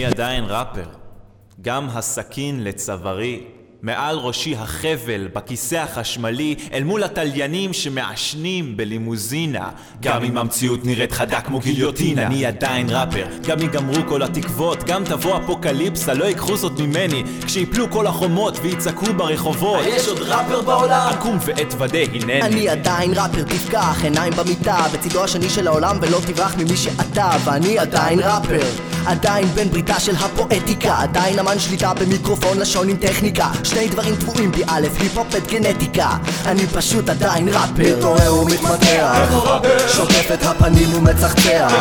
אני עדיין ראפר. גם הסכין לצווארי. מעל ראשי החבל, בכיסא החשמלי, אל מול התליינים שמעשנים בלימוזינה. גם אם המציאות נראית חדה כמו גיליוטינה, אני עדיין ראפר. גם ייגמרו כל התקוות, גם תבוא אפוקליפסה, לא ייקחו זאת ממני. כשיפלו כל החומות ויצעקו ברחובות. יש עוד ראפר בעולם? אקום ואתוודה, הנני. אני עדיין ראפר, תפקח עיניים במיטה בצידו השני של העולם ולא תברח ממי שאתה ואני עדיין ראפר עדיין בן בריתה של הפואטיקה עדיין אמן שליטה במיקרופון לשון עם טכניקה. שני דברים טבועים בי א', היפ-הופ וגנטיקה אני פשוט עדיין ראפר. מתעורר ומתמתח. שוטף את הפנים ומצחצח.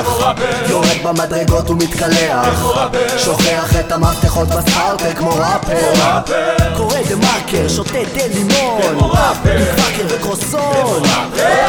יורד במדרגות ומתקלח. שוכח את המפתחות בסטארטר כמו ראפר. קורא דה מרקר, שותה תה לימון. כמו ראפר. עם קרקר וקרואסון.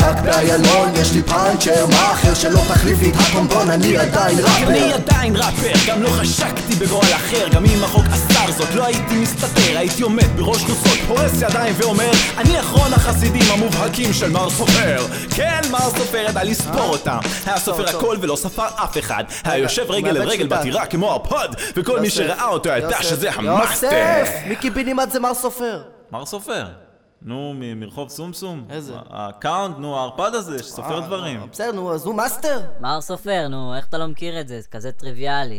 רק באיילון יש לי פאנצ'ר מאכר שלא תחליף לי את הקומבון אני עדיין אני ראפר עדיין ראפר, גם לא חשקתי בגורל אחר. גם אם החוק אסר זאת, לא הייתי מסתתר. הייתי עומד בראש חוצות, פורס ידיים ואומר אני אחרון החסידים המובהקים של מר סופר. כן, מר סופר ידע לספור אותם. היה סופר הכל ולא ספר אף אחד. היה יושב רגל על רגל. בטירה כמו ערפד וכל מי שראה אותו ידע שזה המאסטר. יוסף! מיקי בינימט זה מר סופר. מר סופר נו, מרחוב סומסום איזה? ה count, נו, הערפד הזה שסופר דברים בסדר נו אז הוא מאסטר מר סופר, נו, איך אתה לא מכיר את זה? זה כזה טריוויאלי.